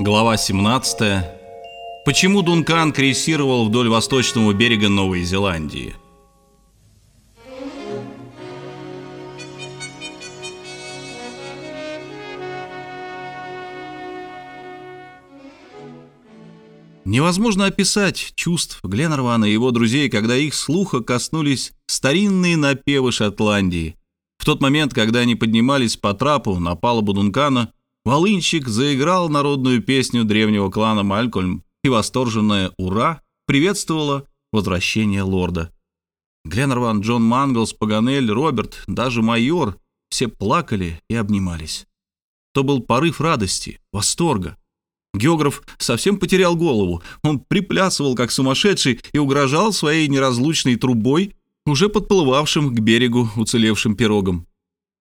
Глава 17. Почему Дункан крейсировал вдоль восточного берега Новой Зеландии? Невозможно описать чувств Гленнервана и его друзей, когда их слуха коснулись старинные напевы Шотландии. В тот момент, когда они поднимались по трапу на палубу Дункана, волынщик заиграл народную песню древнего клана Малькольм, и восторженное «Ура!» приветствовало возвращение лорда. Гленнерван, Джон Манглс, Паганель, Роберт, даже майор — все плакали и обнимались. То был порыв радости, восторга. Географ совсем потерял голову. Он приплясывал, как сумасшедший, и угрожал своей неразлучной трубой, уже подплывавшим к берегу уцелевшим пирогом.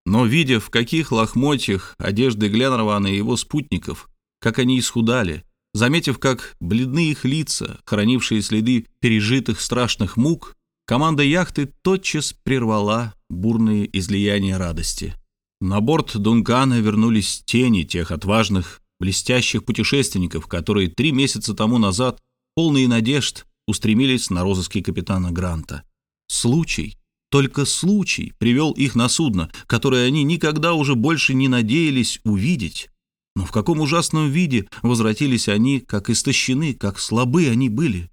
Но, видя, в каких лохмотьях одежды Гленнервана и его спутников, как они исхудали, заметив, как бледны их лица, хранившие следы пережитых страшных мук, команда яхты тотчас прервала бурные излияния радости. На борт Дункана вернулись тени тех отважных, блестящих путешественников, которые три месяца тому назад, полные надежд, устремились на розыски капитана Гранта. Случай, только случай привел их на судно, которое они никогда уже больше не надеялись увидеть. Но в каком ужасном виде возвратились они, как истощены, как слабы они были.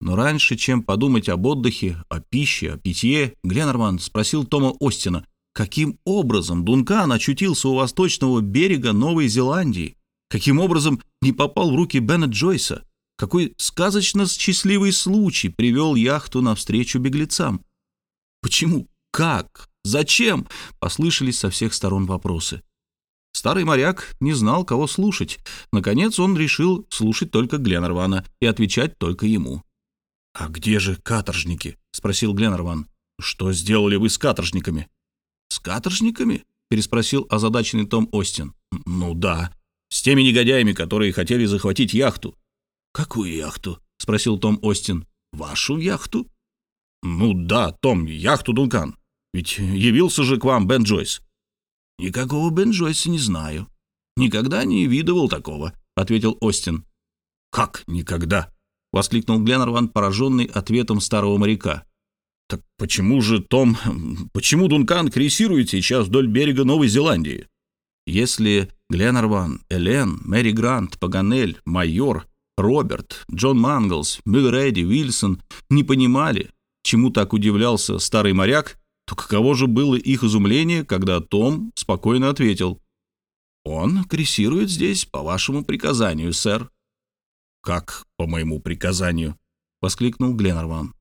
Но раньше, чем подумать об отдыхе, о пище, о питье, Гленнерман спросил Тома Остина, каким образом Дункан очутился у восточного берега Новой Зеландии, каким образом не попал в руки Бена Джойса, какой сказочно счастливый случай привел яхту навстречу беглецам. Почему? Как? Зачем? Послышались со всех сторон вопросы. Старый моряк не знал, кого слушать. Наконец он решил слушать только Гленнервана и отвечать только ему. «А где же каторжники?» — спросил Гленнерван. «Что сделали вы с каторжниками?» «С каторжниками?» — переспросил озадаченный Том Остин. «Ну да, с теми негодяями, которые хотели захватить яхту». «Какую яхту?» — спросил Том Остин. «Вашу яхту?» «Ну да, Том, яхту Дункан. Ведь явился же к вам Бен Джойс». «Никакого Бен Джойса не знаю. Никогда не видывал такого», — ответил Остин. «Как никогда?» — воскликнул Гленнерван, пораженный ответом старого моряка. «Так почему же, Том, почему Дункан крейсирует сейчас вдоль берега Новой Зеландии?» Если Гленнерван, Элен, Мэри Грант, Паганель, майор, Роберт, Джон Манглс, Мюлреди, Уильсон не понимали, чему так удивлялся старый моряк, то каково же было их изумление, когда Том спокойно ответил. «Он крейсирует здесь по вашему приказанию, сэр». «Как по моему приказанию?» — воскликнул Гленнерван.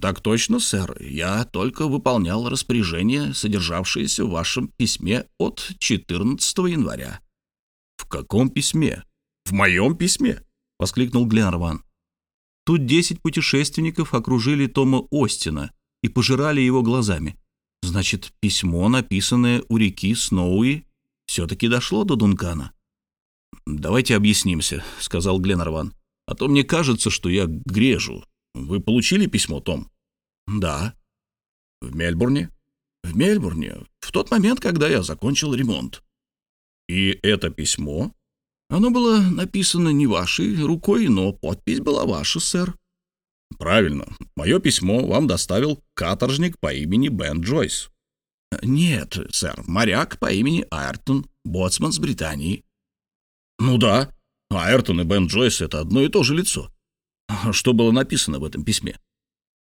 «Так точно, сэр. Я только выполнял распоряжение, содержавшееся в вашем письме от 14 января». «В каком письме? В моем письме?» — воскликнул Гленнерван. Тут десять путешественников окружили Тома Остина и пожирали его глазами. Значит, письмо, написанное у реки Сноуи, все-таки дошло до Дункана. «Давайте объяснимся», — сказал Гленнерван. «А то мне кажется, что я грежу. Вы получили письмо, Том?» «Да». «В Мельбурне?» «В Мельбурне, в тот момент, когда я закончил ремонт». «И это письмо?» Оно было написано не вашей рукой, но подпись была ваша, сэр. Правильно. Мое письмо вам доставил каторжник по имени Бен Джойс. Нет, сэр, моряк по имени Айртон, боцман с Британии. Ну да, Айртон и Бен Джойс — это одно и то же лицо. Что было написано в этом письме?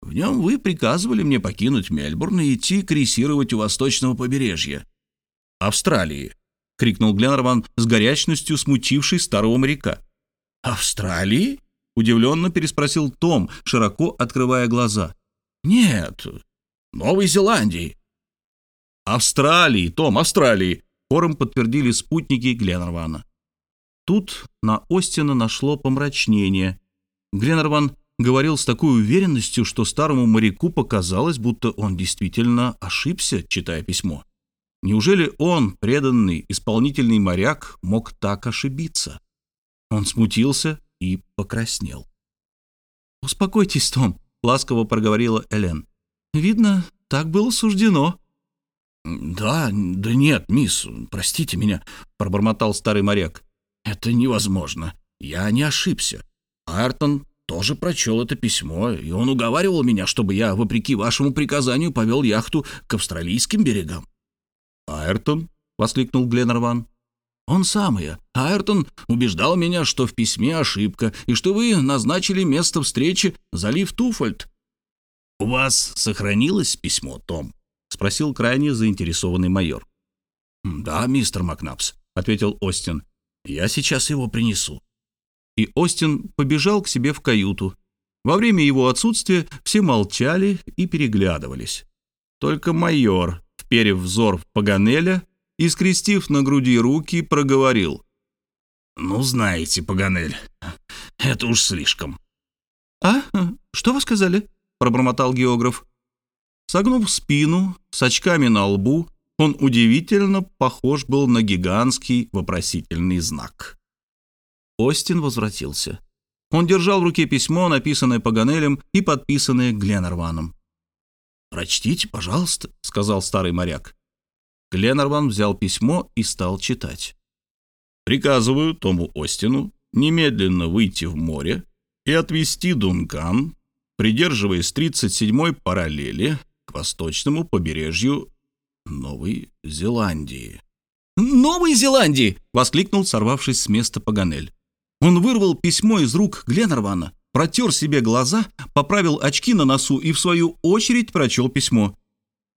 В нем вы приказывали мне покинуть Мельбурн и идти крейсировать у восточного побережья. Австралии, — крикнул Гленнерван с горячностью, смутивший старого моряка. «Австралии?» — удивленно переспросил Том, широко открывая глаза. «Нет, Новой Зеландии». «Австралии, Том, Австралии!» — хором подтвердили спутники Гленнервана. Тут на Остина нашло помрачнение. Гленнерван говорил с такой уверенностью, что старому моряку показалось, будто он действительно ошибся, читая письмо. Неужели он, преданный, исполнительный моряк, мог так ошибиться? Он смутился и покраснел. «Успокойтесь, Том», — ласково проговорила Элен. «Видно, так было суждено». «Да, да нет, мисс, простите меня», — пробормотал старый моряк. Это невозможно. Я не ошибся. Айртон тоже прочел это письмо, и он уговаривал меня, чтобы я, вопреки вашему приказанию, повел яхту к австралийским берегам. «Айртон?» — воскликнул Гленнерван. «Он самый. Айртон убеждал меня, что в письме ошибка, и что вы назначили место встречи залив Туфольд». «У вас сохранилось письмо, Том?» — спросил крайне заинтересованный майор. «Да, мистер Макнапс», — ответил Остин. «Я сейчас его принесу» и Остин побежал к себе в каюту. Во время его отсутствия все молчали и переглядывались. Только майор, вперев взор в Паганеля и скрестив на груди руки, проговорил. «Ну, знаете, Паганель, это уж слишком». «А? Что вы сказали?» — пробормотал географ. Согнув спину, с очками на лбу, он удивительно похож был на гигантский вопросительный знак. Остин возвратился. Он держал в руке письмо, написанное Паганелем и подписанное Гленнерваном. «Прочтите, пожалуйста», — сказал старый моряк. Гленнерван взял письмо и стал читать. «Приказываю Тому Остину немедленно выйти в море и отвести Дункан, придерживаясь 37-й параллели к восточному побережью Новой Зеландии». «Новой Зеландии!» — воскликнул, сорвавшись с места Паганель. Он вырвал письмо из рук Гленнервана, протер себе глаза, поправил очки на носу и, в свою очередь, прочел письмо.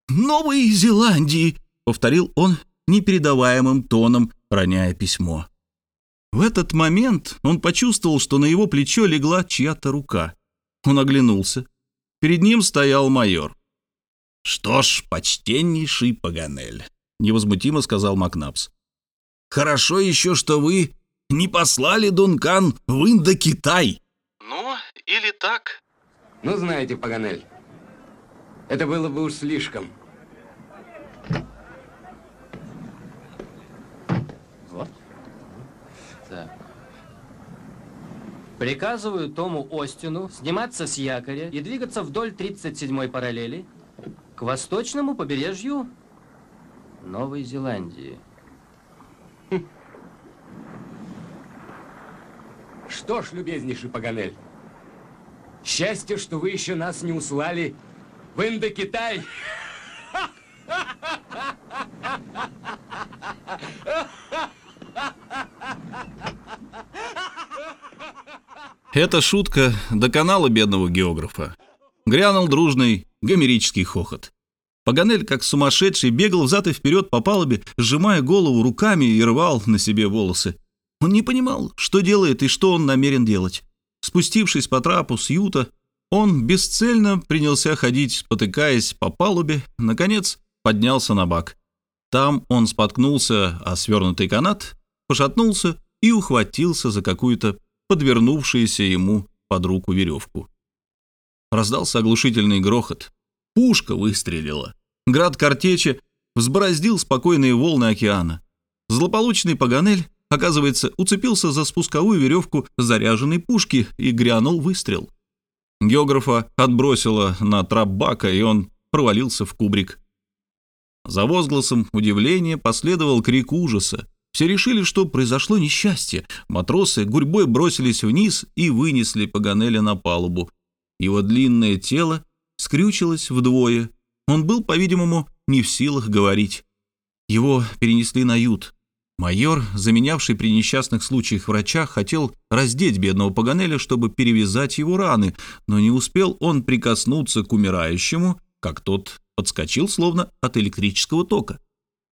«Новой Зеландии!» — повторил он непередаваемым тоном, роняя письмо. В этот момент он почувствовал, что на его плечо легла чья-то рука. Он оглянулся. Перед ним стоял майор. «Что ж, почтеннейший Паганель», — невозмутимо сказал Макнапс. «Хорошо еще, что вы не послали Дункан в Индокитай. Ну, или так. Ну, знаете, Паганель, это было бы уж слишком. Вот. Так. Приказываю Тому Остину сниматься с якоря и двигаться вдоль 37-й параллели к восточному побережью Новой Зеландии. Что ж, любезнейший Паганель, счастье, что вы еще нас не услали в Индокитай. Эта шутка доконала бедного географа. Грянул дружный гомерический хохот. Паганель, как сумасшедший, бегал взад и вперед по палубе, сжимая голову руками и рвал на себе волосы. Он не понимал, что делает и что он намерен делать. Спустившись по трапу с юта, он бесцельно принялся ходить, спотыкаясь по палубе, наконец поднялся на бак. Там он споткнулся о свернутый канат, пошатнулся и ухватился за какую-то подвернувшуюся ему под руку веревку. Раздался оглушительный грохот. Пушка выстрелила. Град картечи взбороздил спокойные волны океана. Злополучный Паганель Оказывается, уцепился за спусковую веревку заряженной пушки и грянул выстрел. Географа отбросило на трап бака, и он провалился в кубрик. За возгласом удивления последовал крик ужаса. Все решили, что произошло несчастье. Матросы гурьбой бросились вниз и вынесли Паганеля на палубу. Его длинное тело скрючилось вдвое. Он был, по-видимому, не в силах говорить. Его перенесли на ют. Майор, заменявший при несчастных случаях врача, хотел раздеть бедного Паганеля, чтобы перевязать его раны, но не успел он прикоснуться к умирающему, как тот подскочил, словно от электрического тока.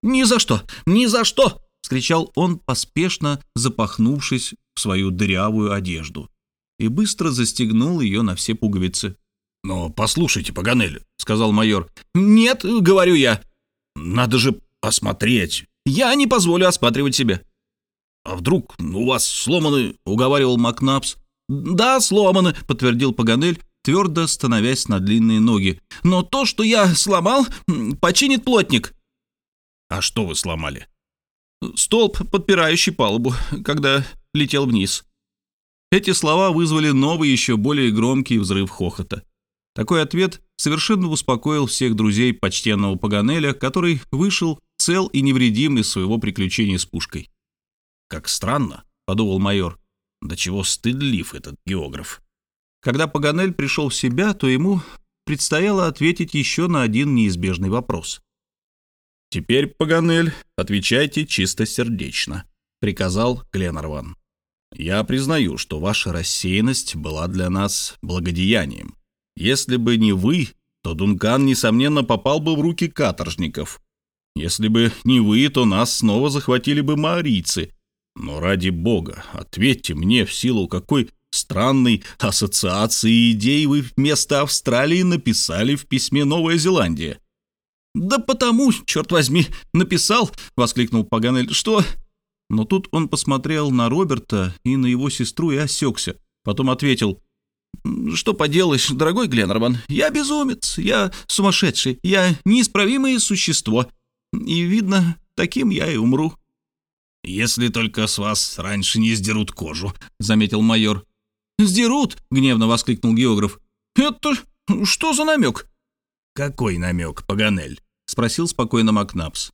«Ни за что! Ни за что!» — скричал он, поспешно запахнувшись в свою дырявую одежду, и быстро застегнул ее на все пуговицы. «Но послушайте, Паганель», — сказал майор. «Нет, — говорю я, — надо же посмотреть». Я не позволю осматривать себя». «А вдруг у вас сломаны?» — уговаривал Макнапс. «Да, сломаны», — подтвердил Паганель, твердо становясь на длинные ноги. «Но то, что я сломал, починит плотник». «А что вы сломали?» «Столб, подпирающий палубу, когда летел вниз». Эти слова вызвали новый, еще более громкий взрыв хохота. Такой ответ совершенно успокоил всех друзей почтенного Паганеля, который вышел цел и невредим из своего приключения с пушкой. «Как странно», — подумал майор. «До чего стыдлив этот географ». Когда Паганель пришел в себя, то ему предстояло ответить еще на один неизбежный вопрос. «Теперь, Паганель, отвечайте чистосердечно», — приказал Гленарван. «Я признаю, что ваша рассеянность была для нас благодеянием. Если бы не вы, то Дункан, несомненно, попал бы в руки каторжников. Если бы не вы, то нас снова захватили бы маорийцы. Но ради бога, ответьте мне, в силу какой странной ассоциации идей вы вместо Австралии написали в письме Новая Зеландия. «Да потому, черт возьми, написал!» — воскликнул Паганель. «Что?» Но тут он посмотрел на Роберта и на его сестру и осекся. Потом ответил. «Что поделаешь, дорогой Гленнерман, я безумец, я сумасшедший, я неисправимое существо. И, видно, таким я и умру». «Если только с вас раньше не сдерут кожу», — заметил майор. «Сдерут!» — гневно воскликнул географ. «Это что за намек?» «Какой намек, Паганель?» — спросил спокойно Макнапс.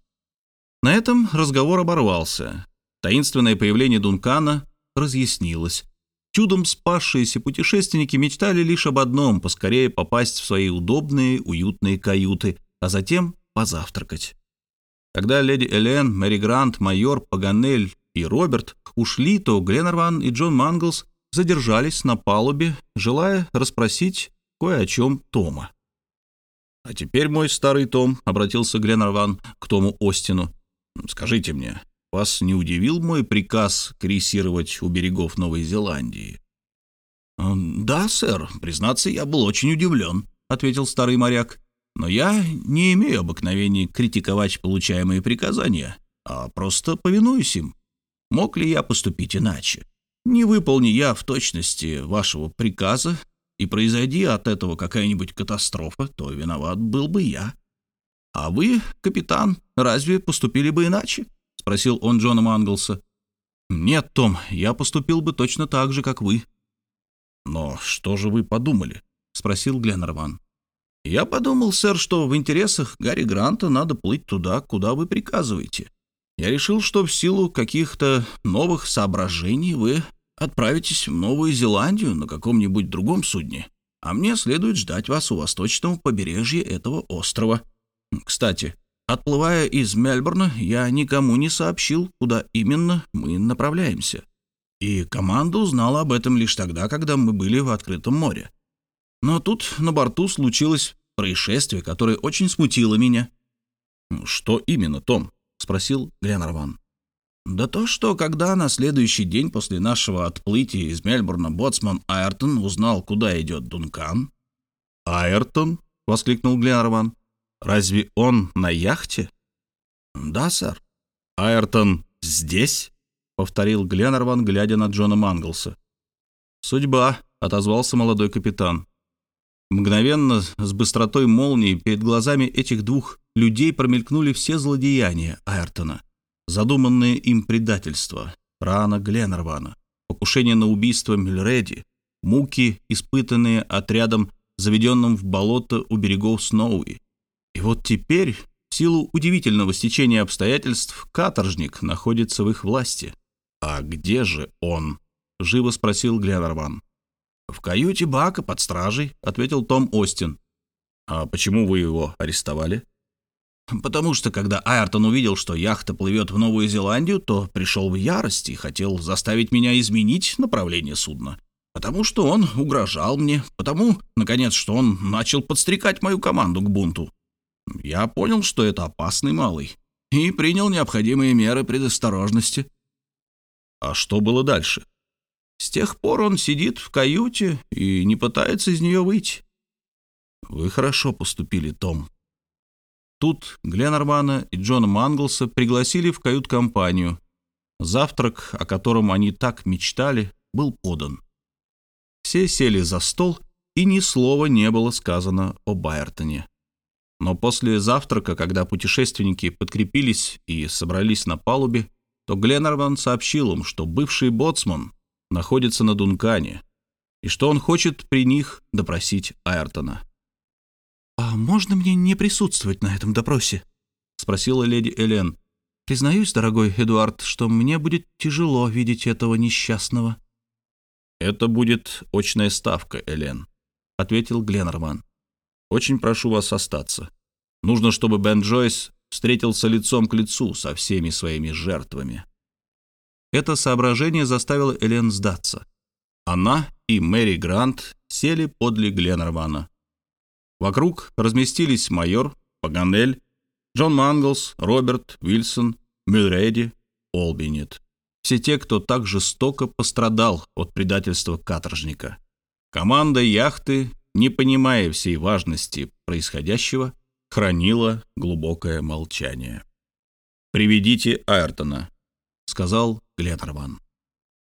На этом разговор оборвался. Таинственное появление Дункана разъяснилось. Чудом спасшиеся путешественники мечтали лишь об одном — поскорее попасть в свои удобные, уютные каюты, а затем позавтракать. Когда леди Элен, Мэри Грант, майор, Паганель и Роберт ушли, то Гленнерван и Джон Манглс задержались на палубе, желая расспросить кое о чем Тома. «А теперь, мой старый Том», — обратился Гленнерван к Тому Остину, — «скажите мне, вас не удивил мой приказ крейсировать у берегов Новой Зеландии?» «Да, сэр, признаться, я был очень удивлен», — ответил старый моряк. «Но я не имею обыкновения критиковать получаемые приказания, а просто повинуюсь им. Мог ли я поступить иначе? Не выполни я в точности вашего приказа, и произойди от этого какая-нибудь катастрофа, то виноват был бы я. А вы, капитан, разве поступили бы иначе? — спросил он Джона Манглса. «Нет, Том, я поступил бы точно так же, как вы». «Но что же вы подумали?» — спросил Гленнерван. «Я подумал, сэр, что в интересах Гарри Гранта надо плыть туда, куда вы приказываете. Я решил, что в силу каких-то новых соображений вы отправитесь в Новую Зеландию на каком-нибудь другом судне, а мне следует ждать вас у восточного побережья этого острова. Кстати, отплывая из Мельбурна, я никому не сообщил, куда именно мы направляемся. И команда узнала об этом лишь тогда, когда мы были в открытом море. Но тут на борту случилось происшествие, которое очень смутило меня. «Что именно, Том?» — спросил Гленнерван. Да то, что когда на следующий день после нашего отплытия из Мельбурна боцман Айртон узнал, куда идет Дункан. «Айртон?» — воскликнул Гленнерван. «Разве он на яхте?» «Да, сэр». «Айртон здесь?» — повторил Гленнерван, глядя на Джона Манглса. «Судьба», — отозвался молодой капитан. Мгновенно, с быстротой молнии, перед глазами этих двух людей промелькнули все злодеяния Айртона. Задуманное им предательство, рана Гленнервана, покушение на убийство Мильреди, муки, испытанные отрядом, заведенным в болото у берегов Сноуи. И вот теперь, в силу удивительного стечения обстоятельств, каторжник находится в их власти. «А где же он?» — живо спросил Гленнерван. «В каюте Бака под стражей», — ответил Том Остин. «А почему вы его арестовали?» Потому что когда Айртон увидел, что яхта плывет в Новую Зеландию, то пришел в ярость и хотел заставить меня изменить направление судна. Потому что он угрожал мне, потому, наконец, что он начал подстрекать мою команду к бунту. Я понял, что это опасный малый, и принял необходимые меры предосторожности. А что было дальше? С тех пор он сидит в каюте и не пытается из нее выйти. Вы хорошо поступили, Том, Тут Гленнермана и Джона Манглса пригласили в кают-компанию. Завтрак, о котором они так мечтали, был подан. Все сели за стол, и ни слова не было сказано о Байертоне. Но после завтрака, когда путешественники подкрепились и собрались на палубе, то Гленнерман сообщил им, что бывший боцман находится на Дункане и что он хочет при них допросить Айртона. «А можно мне не присутствовать на этом допросе?» — спросила леди Элен. Признаюсь, дорогой Эдуард, что мне будет тяжело видеть этого несчастного». «Это будет очная ставка, Элен», — ответил Гленнерман. «Очень прошу вас остаться. Нужно, чтобы Бен Джойс встретился лицом к лицу со всеми своими жертвами». Это соображение заставило Элен сдаться. Она и Мэри Грант сели подле Гленнермана. Вокруг разместились майор, Паганель, Джон Манглс, Роберт, Уилсон, Мюлреди, Олбинет. Все те, кто так жестоко пострадал от предательства каторжника. Команда яхты, не понимая всей важности происходящего, хранила глубокое молчание. «Приведите Айртона», — сказал Гленнерван.